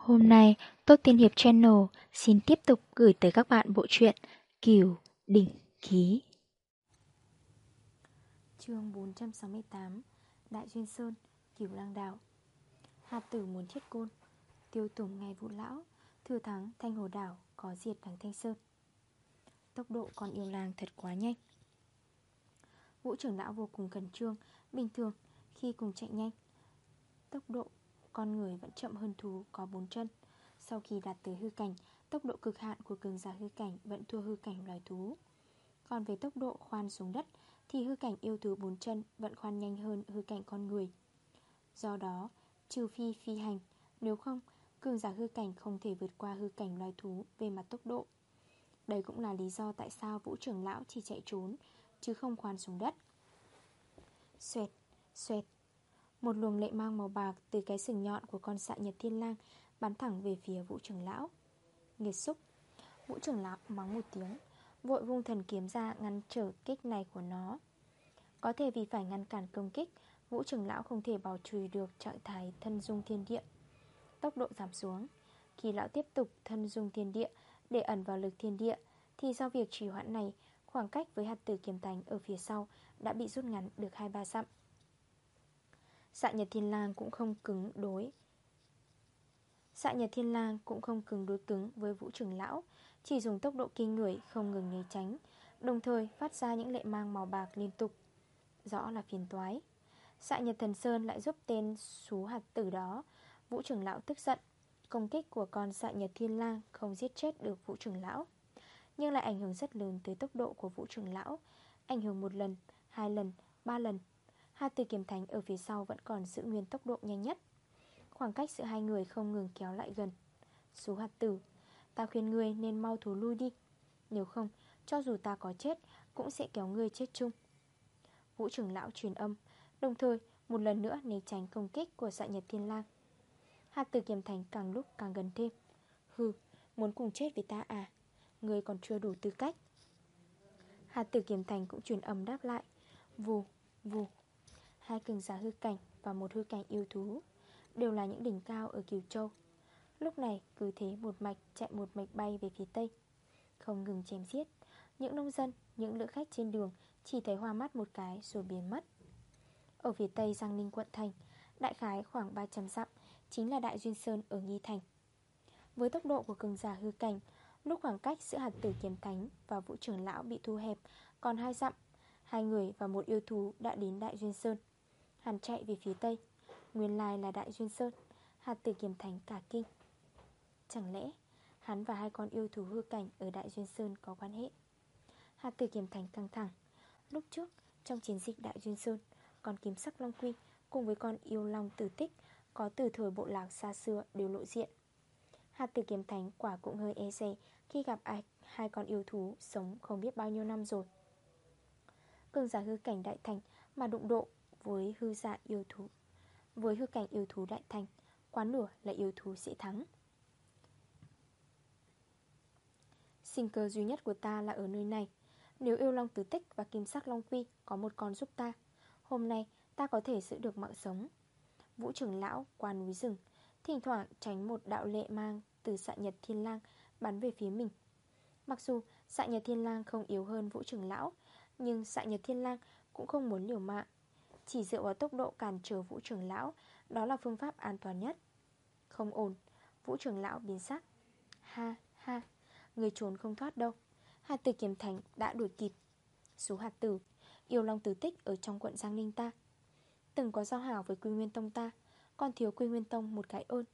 Hôm nay, Tốt Tiên Hiệp Channel xin tiếp tục gửi tới các bạn bộ truyện Kiều Đỉnh Ký. chương 468 Đại Duyên Sơn, Kiều Lang Đạo Hạt tử muốn thiết côn, tiêu tùng ngày vụ lão, thừa thắng thanh hồ đảo, có diệt đằng thanh sơn. Tốc độ con yêu lang thật quá nhanh. Vũ trưởng lão vô cùng khẩn trương, bình thường khi cùng chạy nhanh. Tốc độ con người vẫn chậm hơn thú có bốn chân. Sau khi đạt tới hư cảnh Tốc độ cực hạn của cường giả hư cảnh Vẫn thua hư cảnh loài thú. Còn về tốc độ khoan xuống đất Thì hư cảnh yêu thú bốn chân Vẫn khoan nhanh hơn hư cảnh con người. Do đó trừ phi phi hành Nếu không cường giả hư cảnh không thể vượt qua hư cảnh loài thú Về mặt tốc độ. Đây cũng là lý do tại sao vũ trưởng lão chỉ chạy trốn Chứ không khoan xuống đất. Xoẹt, xoẹt một luồng lệ mang màu bạc từ cái sừng nhọn của con xạ nhật thiên lang Bắn thẳng về phía vũ trưởng lão. Nghiệt xúc. Vũ trưởng lão mắng một tiếng, Vội vung thần kiếm ra ngăn trở kích này của nó. Có thể vì phải ngăn cản công kích, Vũ trưởng lão không thể bảo trùi được trạng thái thân dung thiên địa. Tốc độ giảm xuống. Khi lão tiếp tục thân dung thiên địa, Để ẩn vào lực thiên địa, Thì do việc trì hoãn này, Khoảng cách với hạt tử kiếm thánh ở phía sau Đã bị rút ngắn được 2-3 dặm. Xạ Nhật Thiên Lang cũng không cứng đối. Xạ Nhật Thiên Lang cũng không cứng đối cứng với Vũ Trưởng Lão Chỉ dùng tốc độ kinh người không ngừng né tránh Đồng thời phát ra những lệ mang màu bạc liên tục. Rõ là phiền toái. Xạ Nhật Thần Sơn lại giúp tên xú hạt tử đó Vũ Trưởng Lão tức giận. Công kích của con xạ Nhật Thiên Lang không giết chết được Vũ Trưởng Lão Nhưng lại ảnh hưởng rất lớn tới tốc độ của Vũ Trưởng Lão. Ảnh hưởng một lần, hai lần, ba lần Hai từ kiếm thánh ở phía sau vẫn còn giữ nguyên tốc độ nhanh nhất. Khoảng cách giữa hai người không ngừng kéo lại gần. Số hạt tử Ta khuyên ngươi nên mau thú lui đi. Nếu không, cho dù ta có chết Cũng sẽ kéo ngươi chết chung. Vũ trưởng lão truyền âm Đồng thời, một lần nữa né tránh công kích của dạ nhật thiên lang. Hạt tử kiếm thánh càng lúc càng gần thêm. Hừ, muốn cùng chết với ta à? Ngươi còn chưa đủ tư cách. Hạt tử kiếm thành cũng truyền âm đáp lại. Vù, vù. Hai cường giả hư cảnh và một hư cảnh yêu thú Đều là những đỉnh cao ở Kiều Châu. Lúc này cứ thế một mạch chạy một mạch bay về phía tây. Không ngừng chém giết Những nông dân, những lữ khách trên đường Chỉ thấy hoa mắt một cái rồi biến mất. Ở phía tây Giang Ninh quận thành Đại khái khoảng 300 dặm Chính là Đại Duyên Sơn ở Nghi Thành. Với tốc độ của cường giả hư cảnh Lúc khoảng cách giữa hạt tử kiếm thánh Và vũ trưởng lão bị thu hẹp Còn hai dặm Hai người và một yêu thú đã đến Đại Duyên Sơn. Hắn chạy về phía tây. Nguyên lai là Đại Duyên Sơn. Hạt tử kiềm thành cả kinh. Chẳng lẽ hắn và hai con yêu thú hư cảnh Ở Đại Duyên Sơn có quan hệ? Hạt tử kiềm thành căng thẳng. Lúc trước trong chiến dịch Đại Duyên Sơn Con kiếm sắc Long Quy Cùng với con yêu long tử tích Có từ thời bộ lạc xa xưa đều lộ diện. Hạt tử kiềm thánh quả cũng hơi e dè Khi gặp ai, hai con yêu thú Sống không biết bao nhiêu năm rồi. Cường giả hư cảnh đại thành Mà đụng độ với hư dạ yêu thú. Với hư cảnh yêu thú đại thành, Quá nửa là yêu thú sẽ thắng. Sinh cơ duy nhất của ta là ở nơi này. Nếu yêu long tứ tích và kim sắc long quy Có một con giúp ta, Hôm nay ta có thể giữ được mạng sống. Vũ trưởng lão qua núi rừng, Thỉnh thoảng tránh một đạo lệ mang Từ xạ nhật thiên lang bắn về phía mình. Mặc dù xạ nhật thiên lang không yếu hơn vũ trưởng lão, Nhưng xạ nhật thiên lang cũng không muốn liều mạng chỉ dựa vào tốc độ cản trở vũ trưởng lão, Đó là phương pháp an toàn nhất. Không ổn, Vũ trưởng lão biến sắc. Ha ha, Người trốn không thoát đâu. Hạt tử kiểm thành đã đuổi kịp. Số hạt tử, Yêu long tử tích ở trong quận Giang Ninh ta. Từng có giao hảo với Quy Nguyên Tông ta, Còn thiếu Quy Nguyên Tông một cái ơn.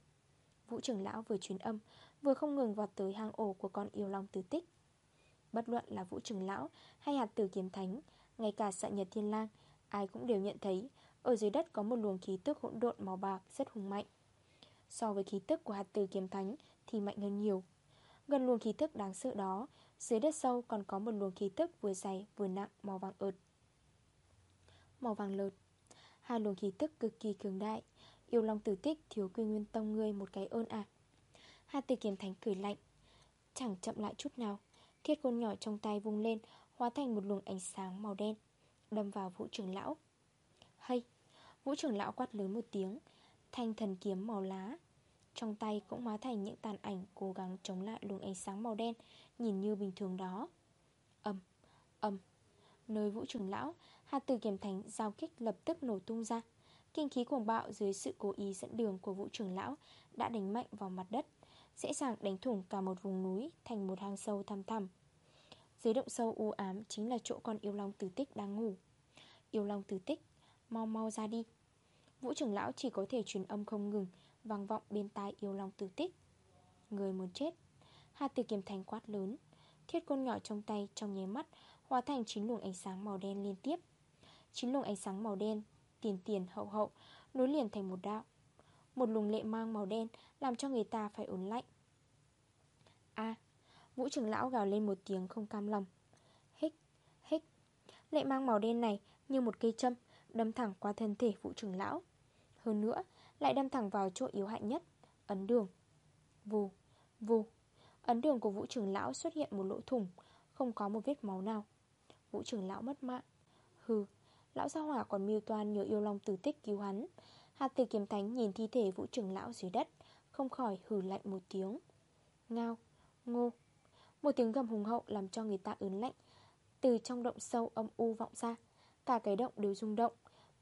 Vũ trưởng lão vừa truyền âm, Vừa không ngừng vọt tới hang ổ của con yêu long tử tích. Bất luận là vũ trưởng lão Hay hạt tử kiếm thánh, Ngay cả sợ nhật thiên lang Ai cũng đều nhận thấy, Ở dưới đất có một luồng khí tức hỗn độn màu bạc rất hùng mạnh. So với khí tức của hạt tử kiếm thánh Thì mạnh hơn nhiều. Gần luồng khí tức đáng sợ đó, Dưới đất sâu còn có một luồng khí tức vừa dày vừa nặng màu vàng ợt. Màu vàng lợt, Hai luồng khí tức cực kỳ cường đại, Yêu long tử tích thiếu quy nguyên tông ngươi một cái ơn à Hạt tử kiếm thánh cười lạnh, Chẳng chậm lại chút nào, Thiết côn nhỏ trong tay vung lên, Hóa thành một luồng ánh sáng màu đen. Đâm vào vũ trưởng lão. Hay Vũ trưởng lão quát lớn một tiếng Thanh thần kiếm màu lá. Trong tay cũng hóa thành những tàn ảnh Cố gắng chống lại luồng ánh sáng màu đen Nhìn như bình thường đó. Âm, âm Nơi vũ trưởng lão Hạt từ kiểm thánh giao kích lập tức nổ tung ra. Kinh khí cuồng bạo dưới sự cố ý dẫn đường của vũ trưởng lão Đã đánh mạnh vào mặt đất Dễ dàng đánh thủng cả một vùng núi Thành một hang sâu thăm thẳm. Dưới động sâu u ám chính là chỗ con yêu long tử tích đang ngủ. Yêu long tử tích, Mau mau ra đi. Vũ trưởng lão chỉ có thể truyền âm không ngừng, Vang vọng bên tai yêu long tử tích. Người muốn chết. Hà tử kiềm thành quát lớn. Thiết côn nhỏ trong tay, trong nháy mắt, Hóa thành chín luồng ánh sáng màu đen liên tiếp. Chín luồng ánh sáng màu đen, Tiền tiền hậu hậu, Nối liền thành một đạo. Một luồng lệ mang màu đen Làm cho người ta phải ổn lạnh. A Vũ trưởng lão gào lên một tiếng không cam lòng. Hích, hích Lệ mang màu đen này như một cây châm Đâm thẳng qua thân thể vũ trưởng lão. Hơn nữa lại đâm thẳng vào chỗ yếu hại nhất Ấn đường. Vù, vù Ấn đường của vũ trưởng lão xuất hiện một lỗ thủng Không có một vết máu nào. Vũ trưởng lão mất mạng. Hừ, lão gia hỏa còn miêu toan nhờ yêu long tử tích cứu hắn. Hạt tử kiếm thánh nhìn thi thể vũ trưởng lão dưới đất Không khỏi hừ lạnh một tiếng. Ngao, ngô một tiếng gầm hùng hậu làm cho người ta ớn lạnh. Từ trong động sâu âm u vọng ra, Cả cái động đều rung động.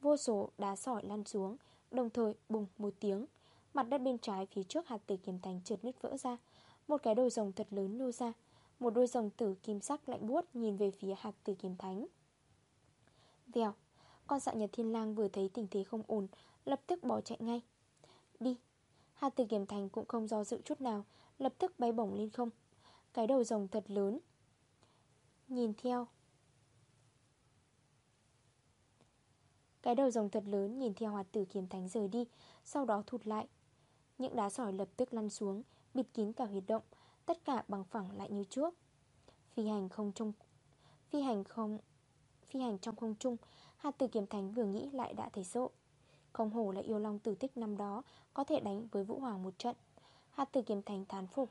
Vô số đá sỏi lăn xuống, Đồng thời bùng một tiếng. Mặt đất bên trái phía trước hạt tử kiếm thánh trượt nứt vỡ ra. Một cái đôi rồng thật lớn nô ra. Một đôi rồng tử kim sắc lạnh buốt Nhìn về phía hạt tử kiếm thánh. Vèo, Con dạ nhật thiên lang vừa thấy tình thế không ổn, Lập tức bỏ chạy ngay. Đi. Hạt tử kiếm thánh cũng không do dự chút nào, Lập tức bay bổng lên không. Cái đầu rồng thật lớn. Nhìn theo. Cái đầu rồng thật lớn nhìn theo hoạt tử kiếm thánh rời đi, Sau đó thụt lại. Những đá sỏi lập tức lăn xuống, Bịt kín cả huyệt động, Tất cả bằng phẳng lại như trước. Phi hành không trong Phi hành không, Phi hành trong không trung, Hạt tử kiếm thánh vừa nghĩ lại đã thấy sợ. Không hổ là yêu long tử tích năm đó, Có thể đánh với Vũ Hoàng một trận. Hạt tử kiếm thánh thán phục.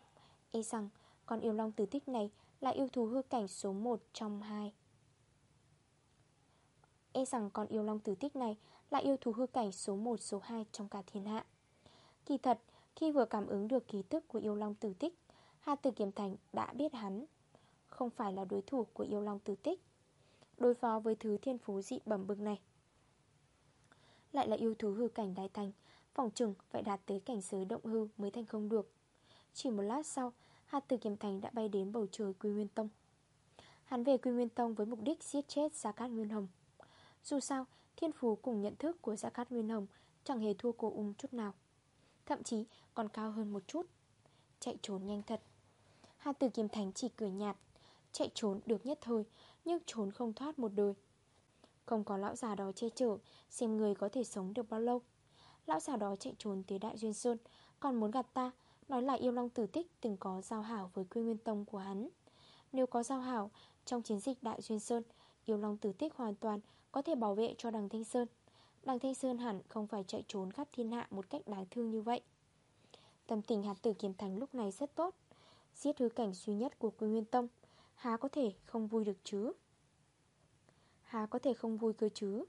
E rằng con yêu long tử tích này Là yêu thú hư cảnh số 1 trong hai. E rằng con yêu long tử tích này Là yêu thú hư cảnh số 1 số 2 trong cả thiên hạ. Kỳ thật, Khi vừa cảm ứng được ký tức của yêu long tử tích Hà tử kiếm thành đã biết hắn Không phải là đối thủ của yêu long tử tích Đối phó với thứ thiên phú dị bẩm bực này. Lại là yêu thú hư cảnh đại thành Phòng trừng phải đạt tới cảnh giới động hư mới thành không được. Chỉ một lát sau Hạt tử kiếm thành đã bay đến bầu trời Quy Nguyên Tông. Hắn về Quy Nguyên Tông với mục đích giết chết Gia Cát Nguyên Hồng. Dù sao, thiên phú cùng nhận thức của Gia Cát Nguyên Hồng chẳng hề thua cô ung chút nào. Thậm chí còn cao hơn một chút. Chạy trốn nhanh thật. Hà tử kiềm thành chỉ cười nhạt. Chạy trốn được nhất thôi Nhưng trốn không thoát một đời. Không có lão già đó che chở Xem người có thể sống được bao lâu. Lão già đó chạy trốn tới Đại Duyên Sơn Còn muốn gặp ta Nói là yêu long tử tích từng có giao hảo với quy nguyên tông của hắn. Nếu có giao hảo, Trong chiến dịch Đại Duyên Sơn, Yêu long tử tích hoàn toàn có thể bảo vệ cho đằng Thanh Sơn. Đằng Thanh Sơn hẳn không phải chạy trốn khắp thiên hạ một cách đáng thương như vậy. Tâm tình hạt tử kiếm thành lúc này rất tốt, Giết hứa cảnh duy nhất của Quy Nguyên Tông. Há có thể không vui được chứ? Há có thể không vui cơ chứ?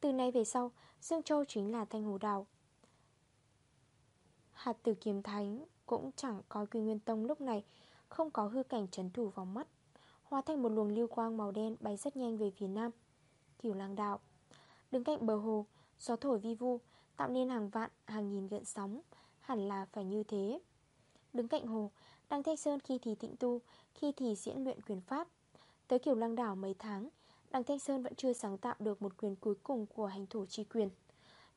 Từ nay về sau, Dương Châu chính là Thanh Hồ Đào Hạt tử kiếm thánh Cũng chẳng có Quy Nguyên Tông lúc này, Không có hư cảnh trấn thủ vào mắt. Hóa thành một luồng lưu quang màu đen bay rất nhanh về phía nam. Kiểu lang đạo, Đứng cạnh bờ hồ, Gió thổi vi vu, Tạo nên hàng vạn, hàng nghìn gợn sóng. Hẳn là phải như thế. Đứng cạnh hồ, Đăng Thanh Sơn khi thì tịnh tu, Khi thì diễn luyện quyền pháp. Tới kiểu Lăng Đảo mấy tháng, Đăng Thanh Sơn vẫn chưa sáng tạo được một quyền cuối cùng của hành thủ chi quyền.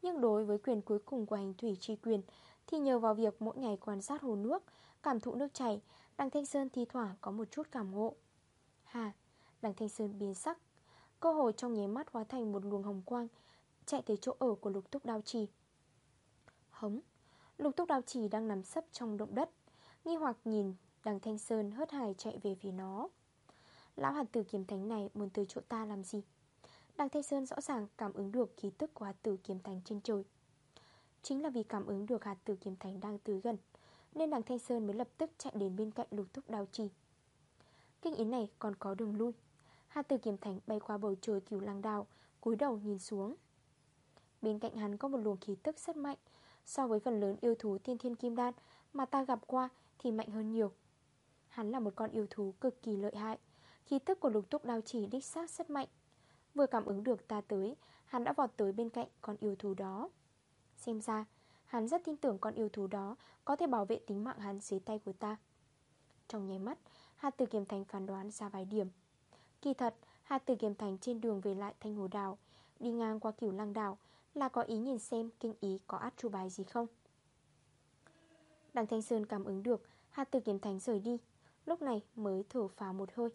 Nhưng đối với quyền cuối cùng của hành thủy chi quyền thì nhờ vào việc mỗi ngày quan sát hồ nước, Cảm thụ nước chảy, đằng Thanh Sơn thi thoảng có một chút cảm ngộ. Hà, đằng Thanh Sơn biến sắc. Cơ hồ trong nháy mắt hóa thành một luồng hồng quang, Chạy tới chỗ ở của lục túc đao trì. Hống, Lục túc đao trì đang nằm sấp trong động đất. Nghi hoặc nhìn, đằng Thanh Sơn hớt hải chạy về phía nó. Lão hạt tử kiếm thánh này muốn tới chỗ ta làm gì? Đằng Thanh Sơn rõ ràng cảm ứng được khí tức của hạt tử kiếm thánh trên trời. Chính là vì cảm ứng được hạt tử kiếm thánh đang tới gần, Nên đằng Thanh Sơn mới lập tức chạy đến bên cạnh lục thúc đao trì. Kinh ý này còn có đường lui. Hạt tử kiếm thành bay qua bầu trời cửu lăng đào, cúi đầu nhìn xuống. Bên cạnh hắn có một luồng khí tức rất mạnh. So với phần lớn yêu thú tiên thiên kim đan Mà ta gặp qua thì mạnh hơn nhiều. Hắn là một con yêu thú cực kỳ lợi hại. Khí tức của lục túc đao chỉ đích xác rất mạnh. Vừa cảm ứng được ta tới, Hắn đã vọt tới bên cạnh con yêu thú đó. Xem ra, Hắn rất tin tưởng con yêu thú đó Có thể bảo vệ tính mạng hắn dưới tay của ta. Trong nháy mắt Hạt tử kiềm thành phán đoán ra vài điểm. Kỳ thật Hạt tử kiềm thành trên đường về lại Thanh Hồ đào Đi ngang qua cửu lăng đảo Là có ý nhìn xem kinh ý có át chu bài gì không. Đằng Thanh Sơn cảm ứng được Hạt tử kiềm thành rời đi, Lúc này mới thở phào một hơi.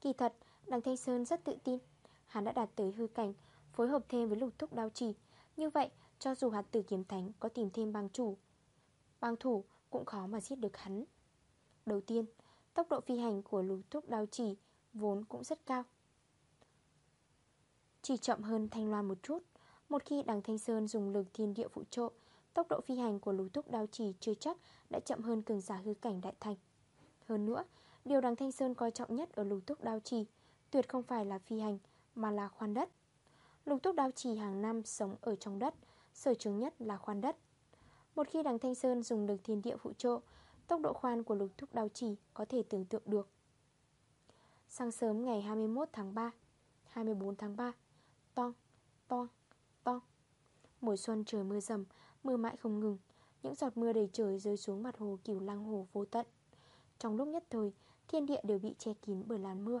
Kỳ thật đằng Thanh Sơn rất tự tin, Hắn đã đạt tới hư cảnh, Phối hợp thêm với lục thúc đao trì. Như vậy cho dù hạt tử kiếm thánh có tìm thêm bang chủ, Bang thủ cũng khó mà giết được hắn. Đầu tiên, Tốc độ phi hành của lục thúc đao chỉ Vốn cũng rất cao. Chỉ chậm hơn thanh loan một chút, Một khi đằng Thanh Sơn dùng lực thiên địa phụ trợ, Tốc độ phi hành của lục thúc đao chỉ chưa chắc Đã chậm hơn cường giả hư cảnh đại thành. Hơn nữa, Điều đằng Thanh Sơn coi trọng nhất ở lục thúc đao chỉ Tuyệt không phải là phi hành, Mà là khoan đất. Lục túc đao trì hàng năm sống ở trong đất Sở trường nhất là khoan đất. Một khi đằng Thanh Sơn dùng được thiên địa phụ trợ Tốc độ khoan của lục thúc đào chỉ Có thể tưởng tượng được. Sáng sớm ngày 21 tháng 3 24 tháng 3 Toang, toang, toang. Mùa xuân trời mưa rầm Mưa mãi không ngừng. Những giọt mưa đầy trời rơi xuống mặt hồ cửu lăng hồ vô tận. Trong lúc nhất thời Thiên địa đều bị che kín bởi làn mưa.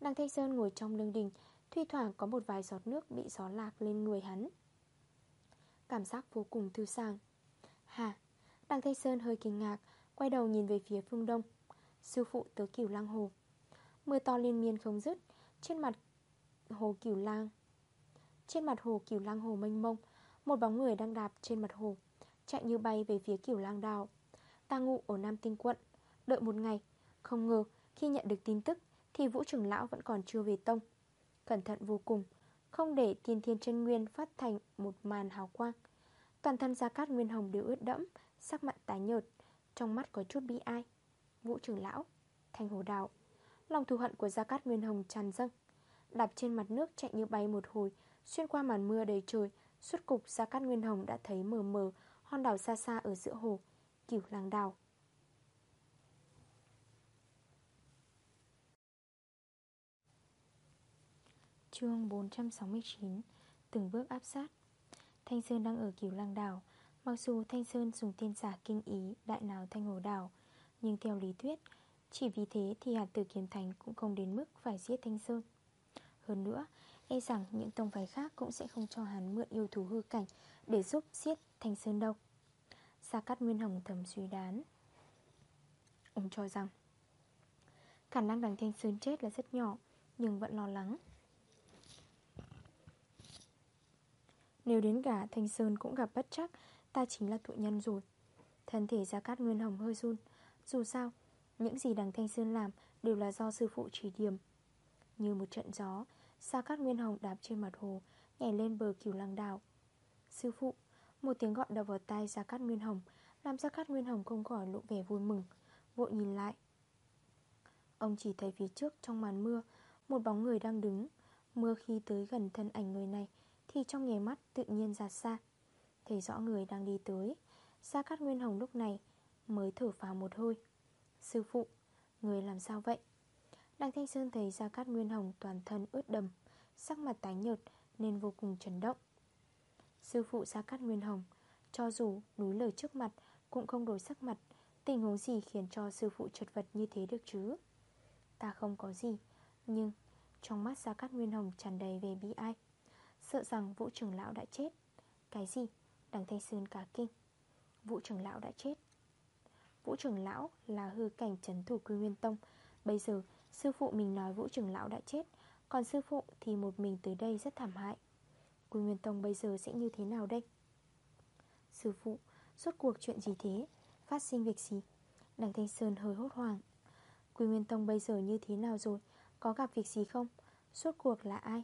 Đằng Thanh Sơn ngồi trong lương đình Thuy thoảng có một vài giọt nước bị gió lạc lên người hắn. Cảm giác vô cùng thư sàng Hả? Đằng Thanh Sơn hơi kinh ngạc, Quay đầu nhìn về phía phương đông. Sư phụ tới cửu lang hồ. Mưa to liên miên không dứt, Trên mặt hồ cửu lang. Trên mặt hồ cửu lang hồ mênh mông, Một bóng người đang đạp trên mặt hồ, Chạy như bay về phía cửu lang đào. Ta ngụ ở Nam Tinh quận, Đợi một ngày. Không ngờ, khi nhận được tin tức, Thì Vũ trưởng lão vẫn còn chưa về tông. Cẩn thận vô cùng không để tiên thiên chân nguyên phát thành một màn hào quang. Toàn thân Gia Cát Nguyên Hồng đều ướt đẫm, Sắc mặt tái nhợt, Trong mắt có chút bi ai. Vũ trưởng lão, thành hồ đào. Lòng thù hận của Gia Cát Nguyên Hồng tràn dâng. Đạp trên mặt nước chạy như bay một hồi, Xuyên qua màn mưa đầy trời, Suốt cục Gia Cát Nguyên Hồng đã thấy mờ mờ, Hòn đảo xa xa ở giữa hồ kiểu làng đảo. Chương 469 Từng bước áp sát. Thanh Sơn đang ở kiểu lang đảo. Mặc dù Thanh Sơn dùng tiên giả kinh ý Đại nào Thanh Hồ Đảo, Nhưng theo lý thuyết, Chỉ vì thế thì hạt tử kiếm thành cũng không đến mức Phải giết Thanh Sơn. Hơn nữa E rằng những tông phái khác cũng sẽ không cho hắn mượn yêu thú hư cảnh Để giúp giết Thanh Sơn đâu. Gia Cát Nguyên Hồng thầm suy đoán. Ông cho rằng, Khả năng đằng Thanh Sơn chết là rất nhỏ, Nhưng vẫn lo lắng. Nếu đến cả Thanh Sơn cũng gặp bất chắc Ta chính là tội nhân rồi. Thân thể Gia Cát Nguyên Hồng hơi run. Dù sao, những gì đằng Thanh Sơn làm Đều là do sư phụ chỉ điểm. Như một trận gió Gia Cát Nguyên Hồng đạp trên mặt hồ Nhảy lên bờ cửu lăng đảo. Sư phụ, một tiếng gọi đập vào tay Gia Cát Nguyên Hồng Làm Gia Cát Nguyên Hồng không khỏi lộ vẻ vui mừng Vội nhìn lại. Ông chỉ thấy phía trước trong màn mưa Một bóng người đang đứng. Mưa khi tới gần thân ảnh người này thì trong nghề mắt tự nhiên ra xa. Thấy rõ người đang đi tới Gia Cát Nguyên Hồng lúc này Mới thở phào một hơi. Sư phụ, người làm sao vậy? Đăng Thanh Sơn thấy Gia Cát Nguyên Hồng toàn thân ướt đầm Sắc mặt tái nhợt Nên vô cùng chấn động. Sư phụ Gia Cát Nguyên Hồng Cho dù núi lời trước mặt Cũng không đổi sắc mặt Tình huống gì khiến cho sư phụ chật vật như thế được chứ? Ta không có gì Nhưng trong mắt Gia Cát Nguyên Hồng tràn đầy về bi ai. Sợ rằng vũ trưởng lão đã chết Cái gì? Đằng Thanh Sơn cả kinh Vũ trưởng lão đã chết Vũ trưởng lão là hư cảnh trấn thủ quy nguyên tông Bây giờ sư phụ mình nói vũ trưởng lão đã chết Còn sư phụ thì một mình tới đây rất thảm hại Quy Nguyên Tông bây giờ sẽ như thế nào đây? Sư phụ, suốt cuộc chuyện gì thế? Phát sinh việc gì? Đằng Thanh Sơn hơi hốt hoảng Quy Nguyên Tông bây giờ như thế nào rồi? Có gặp việc gì không? Suốt cuộc là ai?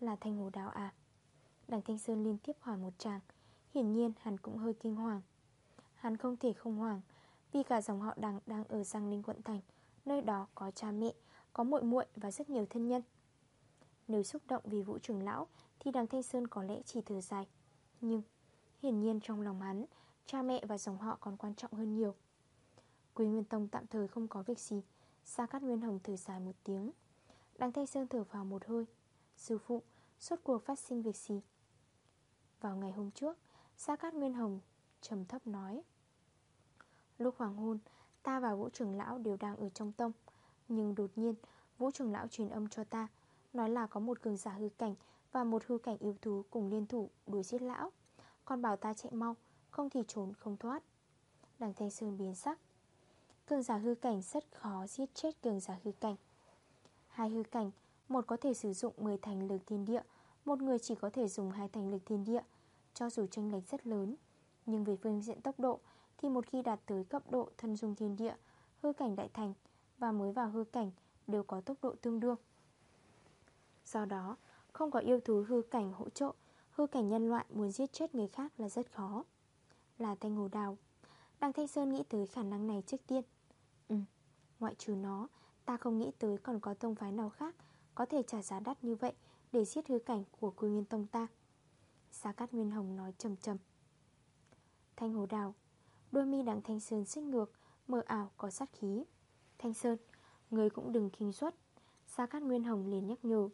Là Thanh Hồ Đào à? Đằng Thanh Sơn liên tiếp hỏi một chàng Hiển nhiên hắn cũng hơi kinh hoàng. Hắn không thể không hoàng Vì cả dòng họ đằng đang ở Giang Ninh quận thành Nơi đó có cha mẹ Có muội muội và rất nhiều thân nhân. Nếu xúc động vì vũ trưởng lão Thì đằng Thanh Sơn có lẽ chỉ thở dài. Nhưng Hiển nhiên trong lòng hắn Cha mẹ và dòng họ còn quan trọng hơn nhiều. Quý Nguyên Tông tạm thời không có việc gì. Sa Cát Nguyên Hồng thở dài một tiếng. Đằng Thanh Sơn thở vào một hơi. Sư phụ, suốt cuộc phát sinh việc gì? Vào ngày hôm trước Sa Cát Nguyên Hồng trầm thấp nói, Lúc hoàng hôn, Ta và Vũ trưởng lão đều đang ở trong tông. Nhưng đột nhiên, Vũ trưởng lão truyền âm cho ta, Nói là có một cường giả hư cảnh Và một hư cảnh yêu thú cùng liên thủ đuổi giết lão. Còn bảo ta chạy mau, Không thì trốn không thoát. Đằng Thanh Sơn biến sắc, Cường giả hư cảnh rất khó giết chết cường giả hư cảnh. Hai hư cảnh, Một có thể sử dụng 10 thành lực thiên địa một người chỉ có thể dùng hai thành lực thiên địa Cho dù tranh lệch rất lớn Nhưng về phương diện tốc độ Thì một khi đạt tới cấp độ thân dung thiên địa Hư cảnh đại thành Và mới vào hư cảnh đều có tốc độ tương đương. Do đó Không có yêu thú hư cảnh hỗ trợ Hư cảnh nhân loại muốn giết chết người khác là rất khó. Là thanh hồ đào Đăng Thanh Sơn nghĩ tới khả năng này trước tiên. Ừ, ngoại trừ nó Ta không nghĩ tới còn có tông phái nào khác Có thể trả giá đắt như vậy. Để giết hứa cảnh của cư nguyên tông ta. Sa Cát Nguyên Hồng nói trầm trầm Thanh Hồ Đào Đôi mi đằng Thanh Sơn xích ngược Mờ ảo có sát khí. Thanh Sơn, người cũng đừng kinh suất. Sa Cát Nguyên Hồng liền nhắc nhở.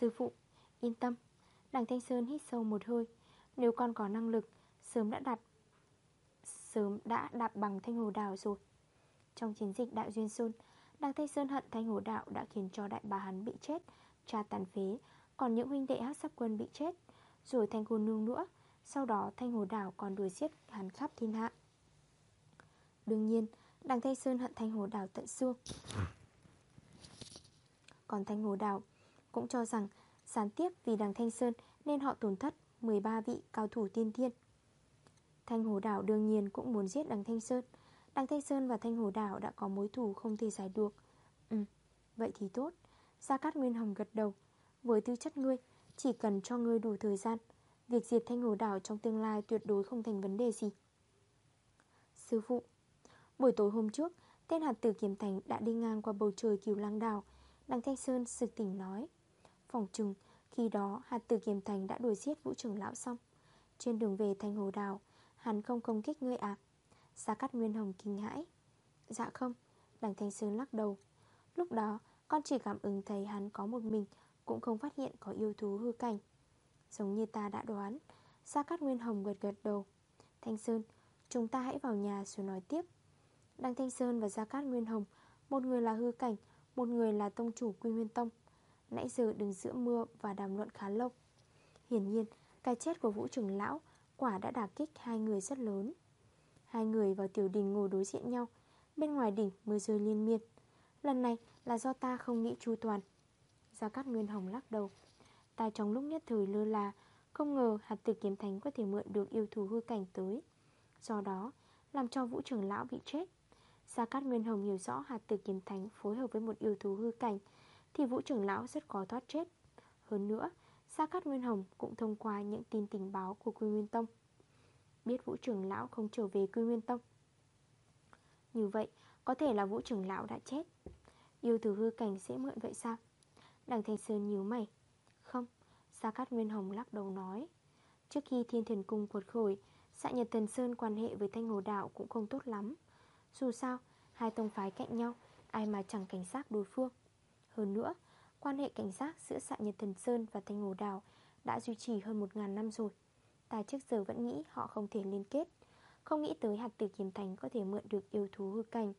Sư phụ, yên tâm Đằng Thanh Sơn hít sâu một hơi. Nếu con có năng lực Sớm đã đặt Sớm đã đạp bằng Thanh Hồ Đào rồi. Trong chiến dịch Đại Duyên Sơn Đằng Thanh Sơn hận Thanh Hồ Đạo đã khiến cho đại bà hắn bị chết Cha tàn phế còn những huynh đệ hát sắp quân bị chết Rồi Thanh Cô Nương nữa Sau đó Thanh Hồ Đảo còn đuổi giết hắn khắp thiên hạ. Đương nhiên Đằng Thanh Sơn hận Thanh Hồ Đảo tận xương. Còn Thanh Hồ Đảo Cũng cho rằng Gián tiếp vì đằng Thanh Sơn Nên họ tổn thất 13 vị cao thủ tiên thiên. Thanh Hồ Đảo đương nhiên cũng muốn giết đằng Thanh Sơn. Đằng Thanh Sơn và Thanh Hồ Đảo đã có mối thù không thể giải được. Ừ, vậy thì tốt. Gia Cát Nguyên Hồng gật đầu. Với tư chất ngươi, chỉ cần cho ngươi đủ thời gian Việc diệt Thanh Hồ Đảo trong tương lai tuyệt đối không thành vấn đề gì. Sư phụ Buổi tối hôm trước Tên hạt tử Kiếm Thành đã đi ngang qua bầu trời kiều lang đảo Đăng Thanh Sơn sực tỉnh nói Phòng trừng Khi đó hạt tử Kiếm Thành đã đuổi giết vũ trưởng lão xong. Trên đường về Thanh Hồ Đảo Hắn không công kích ngươi à? Gia Cát Nguyên Hồng kinh hãi. Dạ không Đằng Thanh Sơn lắc đầu. Lúc đó con chỉ cảm ứng thấy hắn có một mình cũng không phát hiện có yêu thú hư cảnh. Giống như ta đã đoán Gia Cát Nguyên Hồng gật gật đầu. Thanh Sơn, Chúng ta hãy vào nhà rồi nói tiếp. Đăng Thanh Sơn và Gia Cát Nguyên Hồng, Một người là hư cảnh, Một người là tông chủ Quy Nguyên Tông. Nãy giờ đứng giữa mưa và đàm luận khá lâu. Hiển nhiên, Cái chết của Vũ trưởng Lão Quả đã đả kích hai người rất lớn. Hai người vào tiểu đình ngồi đối diện nhau, Bên ngoài đỉnh mưa rơi liên miên. Lần này là do ta không nghĩ chu toàn. Gia Cát Nguyên Hồng lắc đầu. Ta trong lúc nhất thời lơ là, Không ngờ hạt tử kiếm thánh có thể mượn được yêu thú hư cảnh tới. Do đó, Làm cho vũ trưởng lão bị chết. Gia Cát Nguyên Hồng hiểu rõ hạt tử kiếm thánh Phối hợp với một yêu thú hư cảnh, Thì vũ trưởng lão rất khó thoát chết. Hơn nữa Gia Cát Nguyên Hồng cũng thông qua những tin tình báo của Quy Nguyên Tông. Biết vũ trưởng lão không trở về Quy Nguyên Tông. Như vậy, Có thể là vũ trưởng lão đã chết. Yêu thú hư cảnh sẽ mượn vậy sao? Đằng Thanh Sơn nhíu mày. Không, Gia Cát Nguyên Hồng lắc đầu nói. Trước khi thiên thần cung cuột khởi Xã Nhật Thần Sơn quan hệ với Thanh Hồ Đạo cũng không tốt lắm. Dù sao, Hai tông phái cạnh nhau, Ai mà chẳng cảnh giác đối phương. Hơn nữa, Quan hệ cảnh giác giữa xã Nhật Thần Sơn và Thanh Hồ Đạo Đã duy trì hơn 1.000 năm rồi. Ta trước giờ vẫn nghĩ họ không thể liên kết. Không nghĩ tới hạt tử kiếm thành có thể mượn được yêu thú hư cảnh.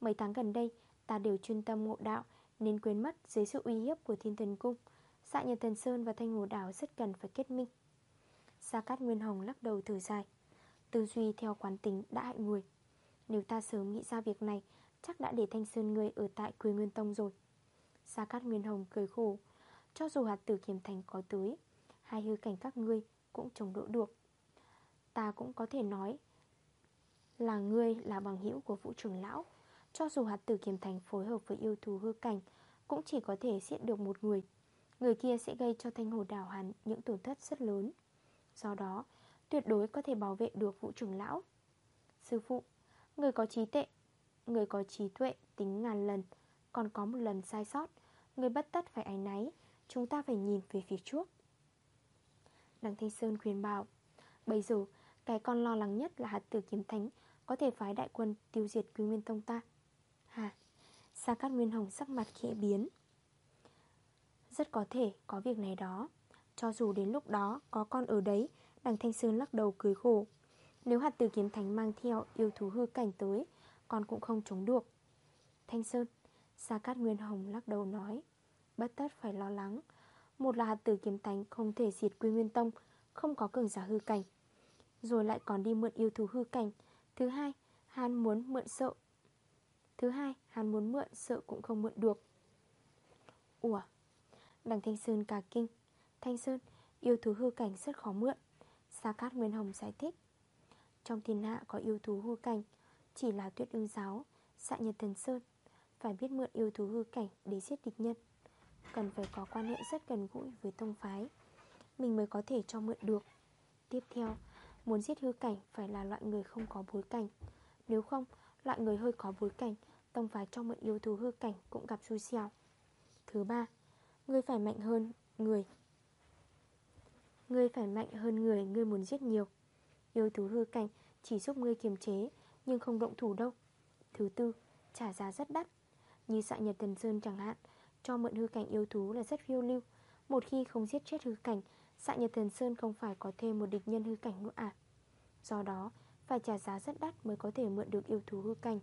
Mấy tháng gần đây, Ta đều chuyên tâm ngộ đạo nên quên mất dưới sự uy hiếp của thiên thần cung. Xạ Nhật Thần Sơn và Thanh Hồ Đảo rất cần phải kết minh. Gia Cát Nguyên Hồng lắc đầu thở dài. Tư duy theo quán tính đã hại người. Nếu ta sớm nghĩ ra việc này, Chắc đã để Thanh Sơn người ở tại Quê Nguyên Tông rồi. Gia Cát Nguyên Hồng cười khổ. Cho dù hạt tử kiếm thành có tới, Hai hư cảnh các ngươi cũng chống đỡ được. Ta cũng có thể nói Là ngươi là bằng hữu của vũ trưởng lão. Cho dù hạt tử kiếm thành phối hợp với yêu thú hư cảnh, Cũng chỉ có thể giết được một người. Người kia sẽ gây cho thanh hồ đảo hắn những tổn thất rất lớn. Do đó, tuyệt đối có thể bảo vệ được vũ trưởng lão. Sư phụ, Người có trí tệ, Người có trí tuệ tính ngàn lần, Còn có một lần sai sót, Người bất tất phải áy náy, Chúng ta phải nhìn về phía trước. Đằng Thanh Sơn khuyên bảo, Bây giờ, cái con lo lắng nhất là hạt tử kiếm thánh Có thể phái đại quân tiêu diệt quy nguyên tông ta hả? Sa Cát Nguyên Hồng sắc mặt khẽ biến. Rất có thể có việc này đó. Cho dù đến lúc đó có con ở đấy, Đằng Thanh Sơn lắc đầu cười khổ. Nếu hạt tử kiếm thánh mang theo yêu thú hư cảnh tới, Con cũng không chống được. Thanh Sơn, Sa Cát Nguyên Hồng lắc đầu nói, Bất tất phải lo lắng. Một là hạt tử kiếm thánh không thể diệt quy nguyên tông, Không có cường giả hư cảnh. Rồi lại còn đi mượn yêu thú hư cảnh. Thứ hai Hàn muốn mượn sợ Thứ hai, hắn muốn mượn, sợ cũng không mượn được. Ủa? Đằng Thanh Sơn cả kinh. Thanh Sơn, yêu thú hư cảnh rất khó mượn. Sa Cát Nguyên Hồng giải thích. Trong thiên hạ có yêu thú hư cảnh, Chỉ là tuyết ưng giáo, Xạ Nhật Thần Sơn, Phải biết mượn yêu thú hư cảnh để giết địch nhân. Cần phải có quan hệ rất gần gũi với tông phái. Mình mới có thể cho mượn được. Tiếp theo, Muốn giết hư cảnh phải là loại người không có bối cảnh. Nếu không Loại người hơi có bối cảnh, Tông phái cho mượn yêu thú hư cảnh cũng gặp xui xẻo. Thứ ba, người phải mạnh hơn người. Người phải mạnh hơn người người muốn giết nhiều. Yêu thú hư cảnh chỉ giúp ngươi kiềm chế, Nhưng không động thủ đâu. Thứ tư, trả giá rất đắt. Như xạ nhật thần sơn chẳng hạn, Cho mượn hư cảnh yêu thú là rất phiêu lưu. Một khi không giết chết hư cảnh, Xạ nhật thần sơn không phải có thêm một địch nhân hư cảnh nữa à? Do đó phải trả giá rất đắt mới có thể mượn được yêu thú hư cảnh.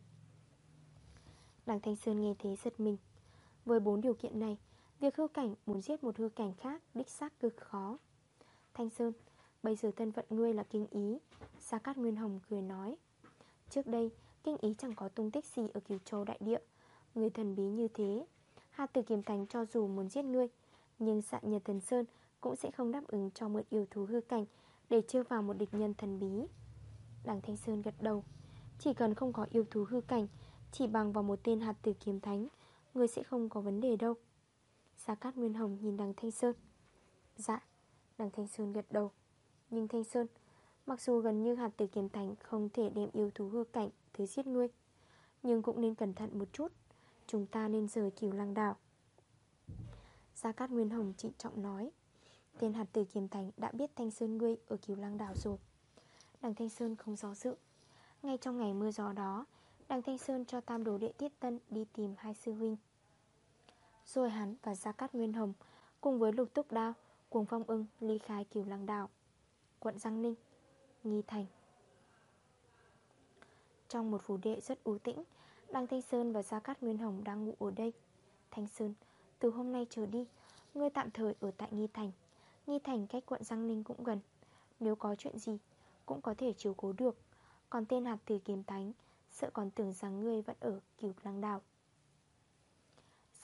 Đằng Thanh Sơn nghe thế giật mình. Với bốn điều kiện này, Việc hư cảnh muốn giết một hư cảnh khác Đích xác cực khó. Thanh Sơn, Bây giờ thân phận ngươi là kinh ý, Sa Cát Nguyên Hồng cười nói. Trước đây, kinh ý chẳng có tung tích gì Ở Kiều Châu Đại Địa. Người thần bí như thế, hà tử kiếm thành cho dù muốn giết ngươi, Nhưng sạn nhật thần Sơn cũng sẽ không đáp ứng cho mượn yêu thú hư cảnh Để chưa vào một địch nhân thần bí. Đằng Thanh Sơn gật đầu. Chỉ cần không có yêu thú hư cảnh, Chỉ bằng vào một tên hạt tử kiếm thánh, Người sẽ không có vấn đề đâu. Gia Cát Nguyên Hồng nhìn đằng Thanh Sơn. Dạ Đằng Thanh Sơn gật đầu. Nhưng Thanh Sơn, Mặc dù gần như hạt tử kiếm thánh Không thể đem yêu thú hư cảnh tới giết ngươi, Nhưng cũng nên cẩn thận một chút. Chúng ta nên rời cửu lăng đảo. Gia Cát Nguyên Hồng trịnh trọng nói. Tên hạt tử kiếm thánh đã biết Thanh Sơn ngươi ở cửu lăng đảo rồi. Đằng Thanh Sơn không do dự. Ngay trong ngày mưa gió đó, Đằng Thanh Sơn cho tam đồ đệ tiết tân đi tìm hai sư huynh. Rồi hắn và Gia Cát Nguyên Hồng Cùng với lục túc đao Cùng phong ưng, ly khai cửu lăng đảo, Quận Giang Ninh, Nghi Thành. Trong một phủ đệ rất ưu tĩnh Đăng Thanh Sơn và Gia Cát Nguyên Hồng đang ngủ ở đây. Thanh Sơn, Từ hôm nay trở đi, Ngươi tạm thời ở tại Nghi Thành. Nghi Thành cách quận Giang Ninh cũng gần. Nếu có chuyện gì cũng có thể chiếu cố được. Còn tên hạt từ kiếm thánh, Sợ còn tưởng rằng ngươi vẫn ở cửu lăng đảo.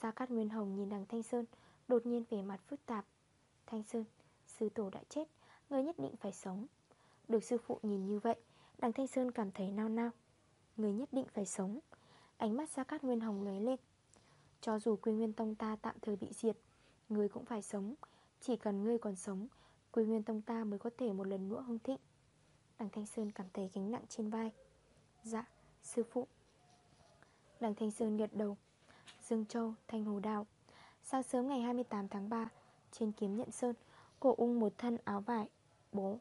Gia Cát Nguyên Hồng nhìn đằng Thanh Sơn Đột nhiên về mặt phức tạp. Thanh Sơn, sư tổ đã chết Ngươi nhất định phải sống. Được sư phụ nhìn như vậy Đằng Thanh Sơn cảm thấy nao nao. Ngươi nhất định phải sống. Ánh mắt Gia Cát Nguyên Hồng lấy lên. Cho dù Quy Nguyên Tông ta tạm thời bị diệt Ngươi cũng phải sống. Chỉ cần ngươi còn sống Quy Nguyên Tông ta mới có thể một lần nữa hưng thịnh. Đằng Thanh Sơn cảm thấy gánh nặng trên vai. Dạ, sư phụ. Đằng Thanh Sơn gật đầu. Dương Châu, Thanh Hồ Đào. Sáng sớm ngày 28 tháng 3 Trên kiếm nhận sơn cô ung một thân áo vải bố.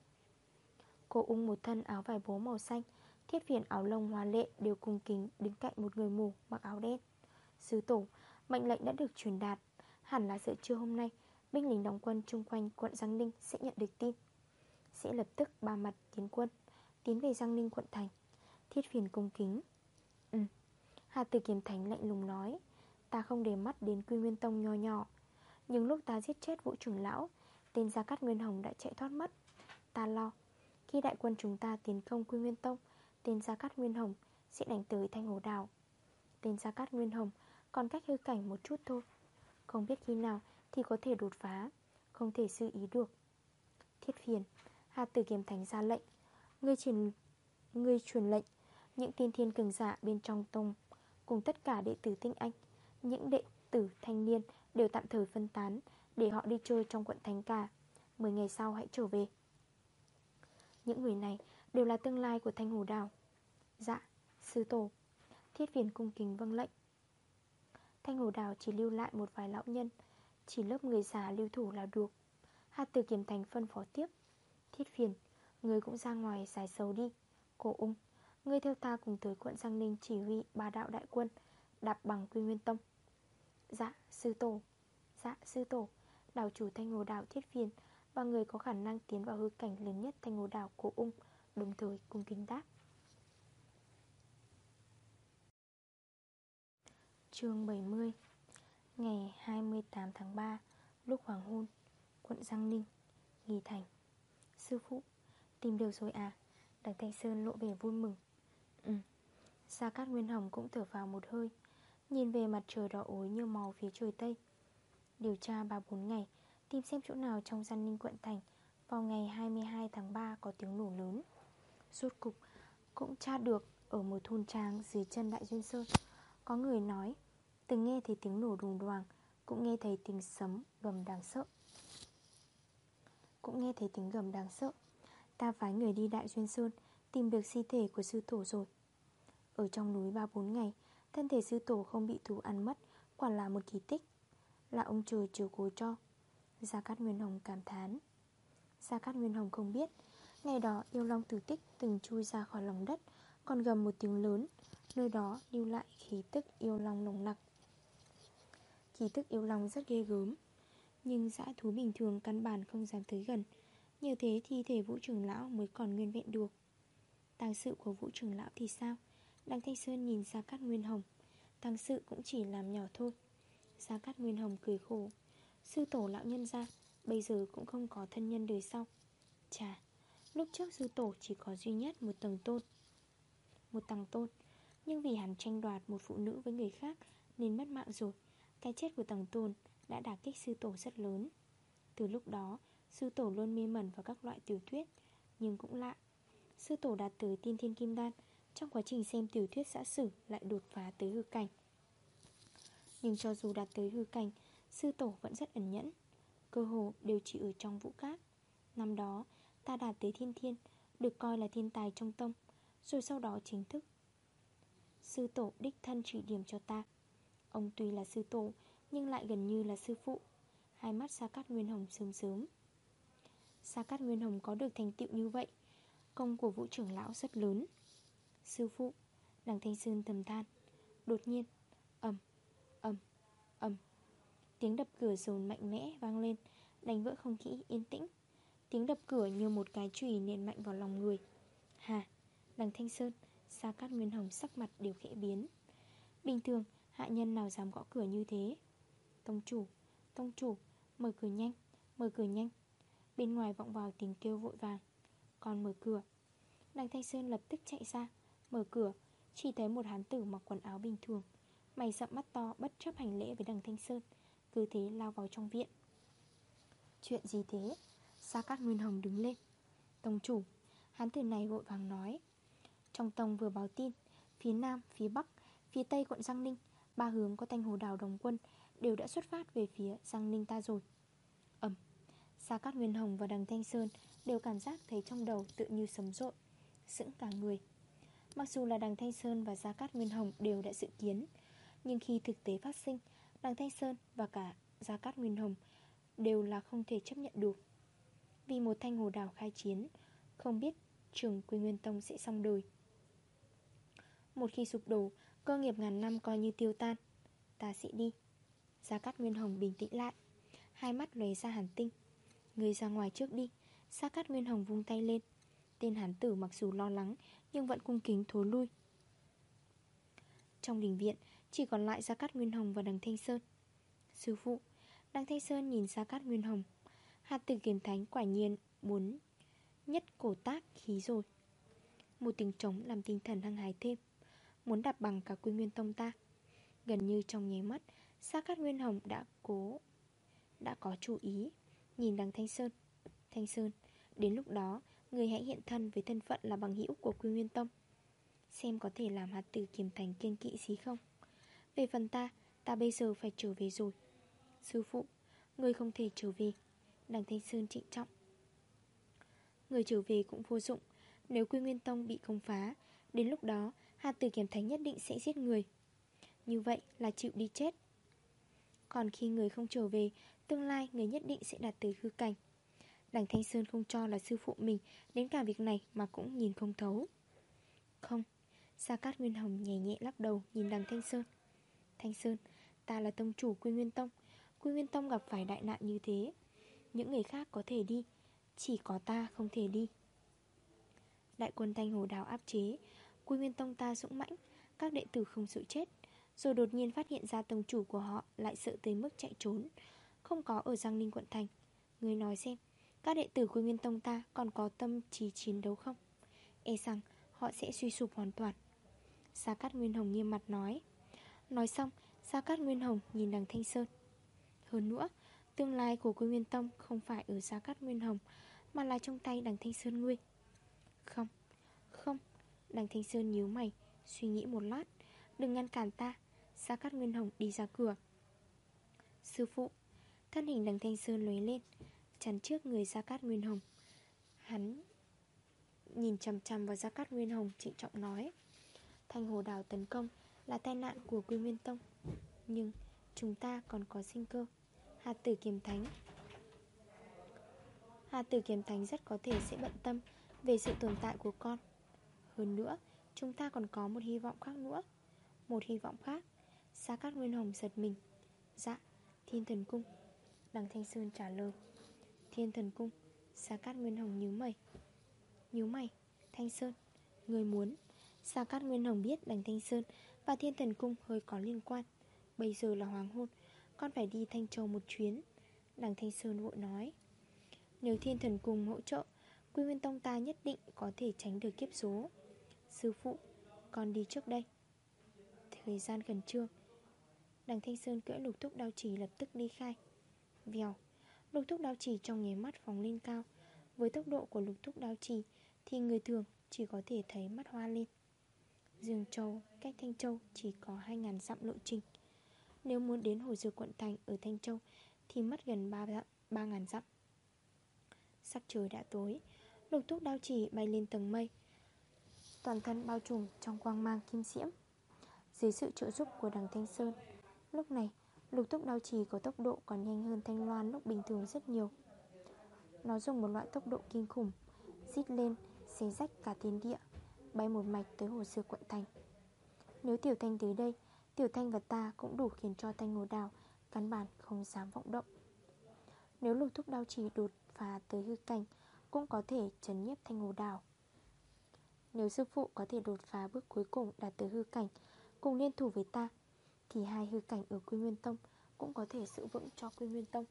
Cô ung một thân áo vải bố màu xanh Thiết phiền áo lông hoa lệ Đều cùng kính đứng cạnh một người mù mặc áo đen. Sư tổ Mệnh lệnh đã được truyền đạt. Hẳn là giữa trưa hôm nay Binh lính đóng quân chung quanh quận Giang Ninh sẽ nhận được tin. Sẽ lập tức ba mặt tiến quân, Tiến về Giang Ninh quận thành. Thiết phiền cung kính. Ừ. Hà tử kiếm thánh lạnh lùng nói, Ta không để mắt đến quy nguyên tông nho nhỏ. Nhưng lúc ta giết chết vũ trưởng lão, Tên Gia Cát Nguyên Hồng đã chạy thoát mất. Ta lo, Khi đại quân chúng ta tiến công quy nguyên tông, Tên Gia Cát Nguyên Hồng sẽ đánh tới Thanh Hồ Đào Tên Gia Cát Nguyên Hồng còn cách hư cảnh một chút thôi. Không biết khi nào thì có thể đột phá, Không thể xử ý được. Thiết phiền Hà tử kiếm thánh ra lệnh. Người truyền, người truyền lệnh Những tiên thiên cường giả bên trong tông Cùng tất cả đệ tử tinh anh Những đệ tử thanh niên Đều tạm thời phân tán Để họ đi chơi trong quận Thánh Cả 10 ngày sau hãy trở về. Những người này đều là tương lai của Thanh Hồ Đào. Dạ, sư tổ Thiết phiền cung kính vâng lệnh. Thanh Hồ Đào chỉ lưu lại một vài lão nhân Chỉ lớp người già lưu thủ là được. Hạt tử kiểm thành phân phó tiếp. Thiết phiền. Người cũng ra ngoài giải sầu đi. Cổ ung người theo ta cùng tới quận Giang Ninh chỉ huy ba đạo đại quân, Đạp bằng quy nguyên tông. Dạ sư tổ. Dạ sư tổ. Đảo chủ thanh hồ đảo thiết phiền Và người có khả năng tiến vào hư cảnh lớn nhất thanh hồ đảo cổ ung. Đồng thời cùng kính đáp. Chương 70 Ngày 28 tháng 3 Lúc hoàng hôn, Quận Giang Ninh Nghì Thành. Sư phụ, Tìm được rồi à? Đằng Thanh Sơn lộ vẻ vui mừng. Ừ. Sa Cát Nguyên Hồng cũng thở vào một hơi, Nhìn về mặt trời đỏ ối như màu phía trời Tây. Điều tra 3-4 ngày, Tìm xem chỗ nào trong Giang Ninh quận thành Vào ngày 22 tháng 3 có tiếng nổ lớn. Rốt cục, Cũng tra được ở một thôn trang dưới chân Đại Duyên Sơn, Có người nói, Từng nghe thấy tiếng nổ đùng đoàng, Cũng nghe thấy tiếng sấm gầm đáng sợ. Cũng nghe thấy tiếng gầm đáng sợ. Ta phái người đi Đại Duyên Sơn, Tìm được thi thể của sư tổ rồi. Ở trong núi 3-4 ngày, Thân thể sư tổ không bị thú ăn mất, Quả là một kỳ tích. Là ông trời chiều cố cho. Gia Cát Nguyên Hồng cảm thán. Gia Cát Nguyên Hồng không biết, Ngày đó yêu long tử tích từng chui ra khỏi lòng đất, Còn gầm một tiếng lớn, Nơi đó lưu lại khí tức yêu long nồng nặc. Khí tức yêu long rất ghê gớm. Nhưng dã thú bình thường căn bản không dám tới gần. Nhờ thế thi thể vũ trưởng lão mới còn nguyên vẹn được. Tăng sự của vũ trưởng lão thì sao? Đăng Thanh Sơn nhìn ra Cát Nguyên Hồng. Tăng sự cũng chỉ làm nhỏ thôi. Gia Cát Nguyên Hồng cười khổ. Sư tổ lão nhân ra, Bây giờ cũng không có thân nhân đời sau. Chà, Lúc trước sư tổ chỉ có duy nhất một tầng tôn, Một tầng tôn. Nhưng vì hắn tranh đoạt một phụ nữ với người khác Nên mất mạng rồi. Cái chết của tầng tôn đã đả kích sư tổ rất lớn. Từ lúc đó, Sư tổ luôn mê mẩn vào các loại tiểu thuyết, Nhưng cũng lạ, Sư tổ đạt tới tiên thiên kim đan, Trong quá trình xem tiểu thuyết xã sử Lại đột phá tới hư cảnh. Nhưng cho dù đạt tới hư cảnh, Sư tổ vẫn rất ẩn nhẫn, Cơ hồ đều chỉ ở trong vũ cát. Năm đó, ta đạt tới thiên thiên, Được coi là thiên tài trong tông, Rồi sau đó chính thức. Sư tổ đích thân chỉ điểm cho ta. Ông tuy là sư tổ nhưng lại gần như là sư phụ. Hai mắt Sa Cát Nguyên Hồng sớm sớm. Sa Cát Nguyên Hồng có được thành tựu như vậy, Công của vũ trưởng lão rất lớn. Sư phụ Đằng Thanh Sơn thầm than. Đột nhiên, ầm ầm ầm. Tiếng đập cửa dồn mạnh mẽ vang lên, Đánh vỡ không khí yên tĩnh. Tiếng đập cửa như một cái chùy nện mạnh vào lòng người. Hà Đằng Thanh Sơn Sa Cát Nguyên Hồng sắc mặt đều khẽ biến. Bình thường, hạ nhân nào dám gõ cửa như thế? Tông chủ Tông chủ Mở cửa nhanh Mở cửa nhanh. Bên ngoài vọng vào tiếng kêu vội vàng Còn mở cửa. Đằng Thanh Sơn lập tức chạy ra Mở cửa. Chỉ thấy một hán tử mặc quần áo bình thường Mày rậm mắt to bất chấp hành lễ với đằng Thanh Sơn Cứ thế lao vào trong viện. Chuyện gì thế? Sa Cát Nguyên Hồng đứng lên? Tông chủ Hán tử này vội vàng nói. Trong tông vừa báo tin Phía Nam, phía Bắc, phía Tây quận Giang Ninh Ba hướng có thanh hồ đào đồng quân Đều đã xuất phát về phía Giang Ninh ta rồi. Ẩm, Sa Cát Nguyên Hồng và đằng Thanh Sơn Đều cảm giác thấy trong đầu tự như sấm rộn, Sững cả người. Mặc dù là đằng Thanh Sơn và Gia Cát Nguyên Hồng đều đã dự kiến, Nhưng khi thực tế phát sinh, Đằng Thanh Sơn và cả Gia Cát Nguyên Hồng Đều là không thể chấp nhận được. Vì một thanh hồ đào khai chiến, Không biết trường Quy Nguyên Tông sẽ xong đời. Một khi sụp đổ, Cơ nghiệp ngàn năm coi như tiêu tan, Ta sẽ đi. Gia Cát Nguyên Hồng bình tĩnh lại. Hai mắt lóe ra hàn tinh. Người ra ngoài trước đi. Gia Cát Nguyên Hồng vung tay lên. Tên hán tử mặc dù lo lắng, Nhưng vẫn cung kính thối lui. Trong đình viện, Chỉ còn lại Gia Cát Nguyên Hồng và đằng Thanh Sơn. Sư phụ, Đằng Thanh Sơn nhìn Gia Cát Nguyên Hồng. Hạt tử kiềm thánh quả nhiên muốn Nhất cổ tác khí rồi. Một tiếng trống làm tinh thần hăng hái thêm, Muốn đạp bằng cả quy nguyên tông ta. Gần như trong nháy mắt Sa Cát Nguyên Hồng đã cố, Đã có chú ý, Nhìn đằng Thanh Sơn Thanh Sơn. Đến lúc đó, Người hãy hiện thân với thân phận là bằng hữu của Quy Nguyên Tông. Xem có thể làm hạt tử kiềm thành kiên kỵ gì không? Về phần ta Ta bây giờ phải trở về rồi. Sư phụ, Người không thể trở về. Đằng Thanh Sơn trịnh trọng. Người trở về cũng vô dụng. Nếu Quy Nguyên Tông bị công phá, Đến lúc đó, hạt tử kiểm thánh nhất định sẽ giết người. Như vậy là chịu đi chết. Còn khi người không trở về, Tương lai người nhất định sẽ đạt tới hư cảnh. Đằng Thanh Sơn không cho là sư phụ mình Đến cả việc này mà cũng nhìn không thấu. Không, Sa Cát Nguyên Hồng nhẹ nhẹ lắc đầu Nhìn đằng Thanh Sơn. Thanh Sơn, Ta là tông chủ Quy Nguyên Tông. Quy Nguyên Tông gặp phải đại nạn như thế, Những người khác có thể đi, Chỉ có ta không thể đi. Đại quân Thanh Hồ Đào áp chế, Quy Nguyên Tông ta dũng mãnh, Các đệ tử không sự chết. Rồi đột nhiên phát hiện ra tông chủ của họ Lại sợ tới mức chạy trốn. Không có ở Giang Ninh quận thành. Người nói xem, Các đệ tử của Nguyên Tông ta còn có tâm trí chiến đấu không? E rằng họ sẽ suy sụp hoàn toàn. Gia Cát Nguyên Hồng nghiêm mặt nói. Nói xong gia Cát Nguyên Hồng nhìn đằng Thanh Sơn. Hơn nữa, Tương lai của Quy Nguyên Tông không phải ở gia Cát Nguyên Hồng, Mà là trong tay đằng Thanh Sơn ngươi. Không Không. Đằng Thanh Sơn nhíu mày, Suy nghĩ một lát. Đừng ngăn cản ta gia Cát Nguyên Hồng đi ra cửa. Sư phụ, Thân hình đằng Thanh Sơn lóe lên, Chắn trước người gia Cát Nguyên Hồng. Hắn Nhìn chầm chầm vào Gia Cát Nguyên Hồng, trịnh trọng nói, Thanh hồ đảo tấn công Là tai nạn của Quy Nguyên Tông, Nhưng chúng ta còn có sinh cơ. Hà tử kiềm thánh, Hà tử kiềm thánh rất có thể sẽ bận tâm Về sự tồn tại của con. Hơn nữa, Chúng ta còn có một hy vọng khác nữa. Một hy vọng khác Sa Cát Nguyên Hồng giật mình. Dạ, Thiên Thần Cung. Đằng Thanh Sơn trả lời. Thiên Thần Cung Sa Cát Nguyên Hồng nhíu mày. Nhíu mày Thanh Sơn Người muốn. Sa Cát Nguyên Hồng biết đằng Thanh Sơn Và Thiên Thần Cung hơi có liên quan. Bây giờ là hoàng hôn Con phải đi Thanh Châu một chuyến. Đằng Thanh Sơn vội nói. Nếu Thiên Thần Cung hỗ trợ Quy Nguyên Tông ta nhất định có thể tránh được kiếp số. Sư phụ Con đi trước đây. Thời gian gần trưa Đằng Thanh Sơn cưỡi lục thúc đao chỉ lập tức đi khai. Vèo. Lục thúc đao chỉ trong nháy mắt phóng lên cao. Với tốc độ của lục thúc đao chỉ Thì người thường chỉ có thể thấy mắt hoa lên. Dương Châu cách Thanh Châu chỉ có 2.000 dặm lộ trình. Nếu muốn đến Hồ Dược quận thành ở Thanh Châu Thì mất gần 3 dặm, 3.000 dặm. Sắc trời đã tối Lục thúc đao chỉ bay lên tầng mây. Toàn thân bao trùm trong quang mang kim diễm. Dưới sự trợ giúp của đằng Thanh Sơn Lúc này Lục túc đao trì có tốc độ còn nhanh hơn thanh loan lúc bình thường rất nhiều. Nó dùng một loại tốc độ kinh khủng Xít lên, xé rách cả thiên địa Bay một mạch tới hồ sơ quận thành. Nếu Tiểu Thanh tới đây Tiểu Thanh và ta cũng đủ khiến cho Thanh ngô Đào Căn bản không dám vọng động. Nếu lục thúc đao trì đột phá tới hư cảnh Cũng có thể chấn nhiếp Thanh ngô Đào. Nếu sư phụ có thể đột phá bước cuối cùng đạt tới hư cảnh Cùng liên thủ với ta thì hai hư cảnh ở Quy Nguyên Tông Cũng có thể giữ vững cho Quy Nguyên Tông.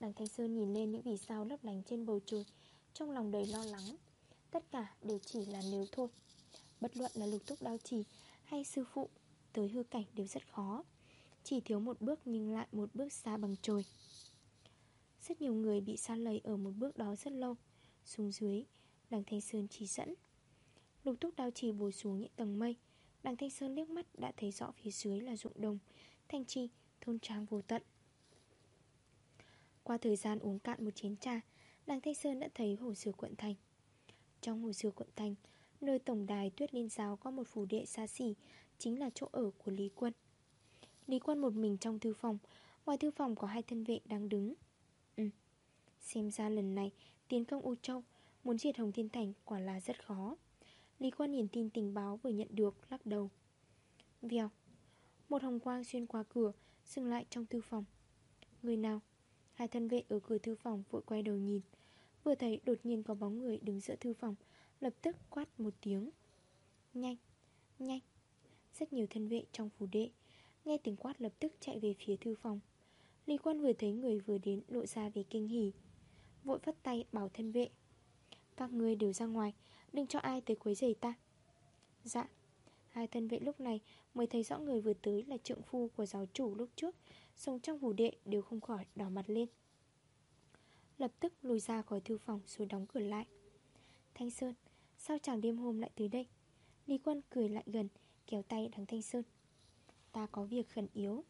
Đằng Thanh Sơn nhìn lên những vì sao lấp lánh trên bầu trời, Trong lòng đầy lo lắng. Tất cả đều chỉ là nếu thôi. Bất luận là lục túc đao chỉ Hay sư phụ, Tới hư cảnh đều rất khó. Chỉ thiếu một bước nhưng lại một bước xa bằng trời. Rất nhiều người bị xa lầy ở một bước đó rất lâu. Xuống dưới, Đằng Thanh Sơn chỉ dẫn. Lục túc đao chỉ bồi xuống những tầng mây. Đằng Thanh Sơn liếc mắt đã thấy rõ phía dưới là ruộng đồng. Thanh Chi, thôn trang vô tận. Qua thời gian uống cạn một chén trà Đằng Thanh Sơn đã thấy hồ sửa quận thành. Trong hồ sửa quận thành Nơi tổng đài tuyết liên giáo có một phủ đệ xa xỉ Chính là chỗ ở của Lý Quân. Lý Quân một mình trong thư phòng Ngoài thư phòng có hai thân vệ đang đứng. Ừ Xem ra lần này tiến công U Châu Muốn diệt Hồng Thiên Thành quả là rất khó. Lý Quân nhìn tin tình báo vừa nhận được Lắc đầu. Vèo Một hồng quang xuyên qua cửa Dừng lại trong thư phòng. Người nào? Hai thân vệ ở cửa thư phòng vội quay đầu nhìn. Vừa thấy đột nhiên có bóng người đứng giữa thư phòng Lập tức quát một tiếng. Nhanh, nhanh. Rất nhiều thân vệ trong phủ đệ Nghe tiếng quát lập tức chạy về phía thư phòng. Lý quân vừa thấy người vừa đến lộ ra về kinh hỉ. Vội phất tay bảo thân vệ. Các người đều ra ngoài Đừng cho ai tới quấy rầy ta. Dạ. Hai thân vệ lúc này mới thấy rõ người vừa tới là trượng phu của giáo chủ lúc trước, Sống trong phủ đệ đều không khỏi đỏ mặt lên. Lập tức lùi ra khỏi thư phòng rồi đóng cửa lại. Thanh Sơn, Sao chàng đêm hôm lại tới đây? Lý quân cười lại gần, Kéo tay đằng Thanh Sơn. Ta có việc khẩn yếu.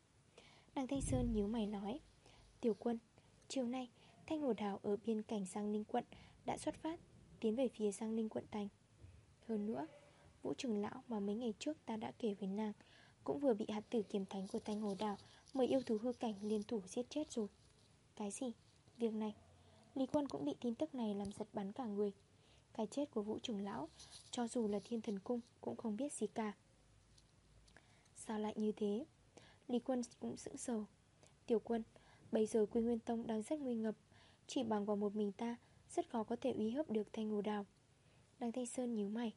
Đằng Thanh Sơn nhíu mày nói, Tiểu quân, Chiều nay Thanh Hồ Đảo ở biên cảnh Giang Ninh quận Đã xuất phát Tiến về phía Giang Ninh quận thành Hơn nữa, Vũ trưởng lão mà mấy ngày trước ta đã kể với nàng, Cũng vừa bị hạt tử kiềm thánh của Thanh Hồ Đảo Mời yêu thú hư cảnh liên thủ giết chết rồi. Cái gì? Việc này, Lý quân cũng bị tin tức này làm giật bắn cả người. Cái chết của vũ trưởng lão, Cho dù là thiên thần cung, cũng không biết gì cả. Sao lại như thế? Lý quân cũng sững sờ. Tiểu quân, Bây giờ Quy Nguyên Tông đang rất nguy ngập, Chỉ bằng vào một mình ta rất khó có thể uy hiếp được thanh hồ đào. Đăng Thanh Sơn nhíu mày.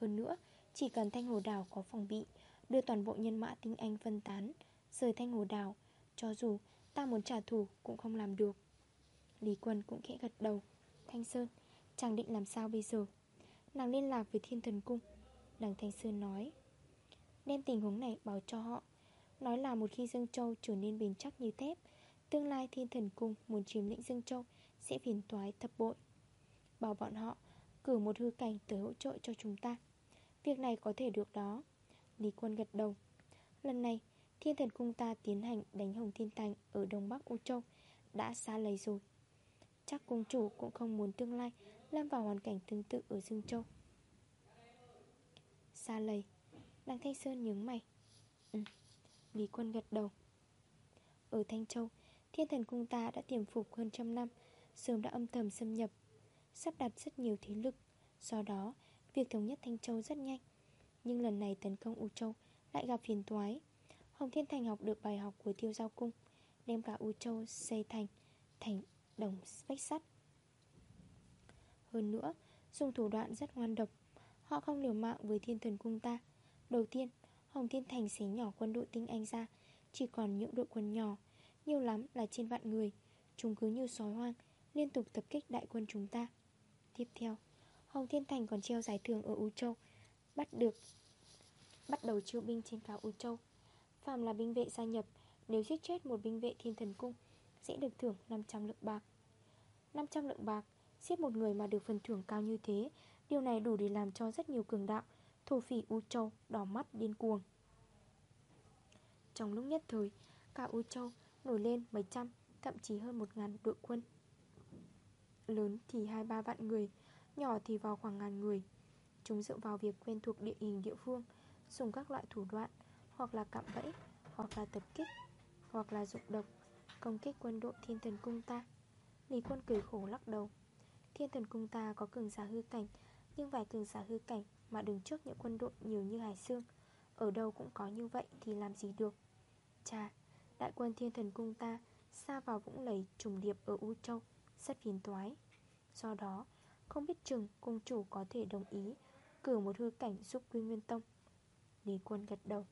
Hơn nữa, Chỉ cần thanh hồ đào có phòng bị, Đưa toàn bộ nhân mã tinh anh phân tán, Rời thanh hồ đào, Cho dù ta muốn trả thù cũng không làm được. Lý Quân cũng khẽ gật đầu. Thanh Sơn, Chàng định làm sao bây giờ? Nàng liên lạc với thiên thần cung. Đằng Thanh Sơn nói. Đem tình huống này báo cho họ. Nói là một khi Dương Châu trở nên bền chắc như thép, Tương lai thiên thần cung muốn chiếm lĩnh Dương Châu sẽ phiền toái thập bội. Bảo bọn họ, cử một hư cảnh tới hỗ trợ cho chúng ta. Việc này có thể được đó. Lý Quân gật đầu. Lần này, thiên thần cung ta tiến hành đánh Hồng Thiên Thành Ở Đông Bắc U Châu Đã xa lầy rồi. Chắc cung chủ cũng không muốn tương lai Lâm vào hoàn cảnh tương tự ở Dương Châu. Xa lầy Đăng Thanh Sơn nhướng mày. Ừ Lý quân gật đầu. Ở Thanh Châu, Thiên thần cung ta đã tiềm phục hơn trăm năm Sớm đã âm thầm xâm nhập, Sắp đặt rất nhiều thế lực. Do đó, Việc thống nhất Thanh Châu rất nhanh. Nhưng lần này tấn công U Châu Lại gặp phiền toái. Hồng Thiên Thành học được bài học của tiêu giao cung, Đem cả U Châu xây thành Thành đồng vách sắt. Hơn nữa, Dùng thủ đoạn rất ngoan độc, Họ không liều mạng với thiên thần cung ta. Đầu tiên, Hồng Thiên Thành xé nhỏ quân đội tinh anh ra, Chỉ còn những đội quân nhỏ, Nhiều lắm là trên vạn người, Chúng cứ như sói hoang Liên tục tập kích đại quân chúng ta. Tiếp theo, Hồng Thiên Thành còn treo giải thưởng ở U Châu, Bắt được, Bắt đầu chiêu binh trên cao U Châu. Phạm là binh vệ gia nhập, Nếu giết chết một binh vệ thiên thần cung, Sẽ được thưởng 500 lượng bạc. 500 lượng bạc, Giết một người mà được phần thưởng cao như thế, Điều này đủ để làm cho rất nhiều cường đạo, Thổ phỉ U Châu đỏ mắt điên cuồng. Trong lúc nhất thời, Cả U Châu nổi lên mấy trăm, Thậm chí hơn một ngàn đội quân. Lớn thì hai ba vạn người, Nhỏ thì vào khoảng ngàn người. Chúng dựa vào việc quen thuộc địa hình địa phương, Dùng các loại thủ đoạn, Hoặc là cạm bẫy, Hoặc là tập kích, Hoặc là dụng độc, Công kích quân đội thiên thần cung ta. Lý quân cười khổ lắc đầu. Thiên thần cung ta có cường giả hư cảnh, Nhưng vài cường giả hư cảnh Mà đứng trước những quân đội nhiều như hải xương Ở đâu cũng có như vậy thì làm gì được. Chà, Đại quân thiên thần cung ta Xa vào vũng lầy trùng điệp ở U Châu. Rất phiền toái. Do đó, không biết chừng cung chủ có thể đồng ý Cử một hư cảnh giúp Quy Nguyên Tông. Lý quân gật đầu.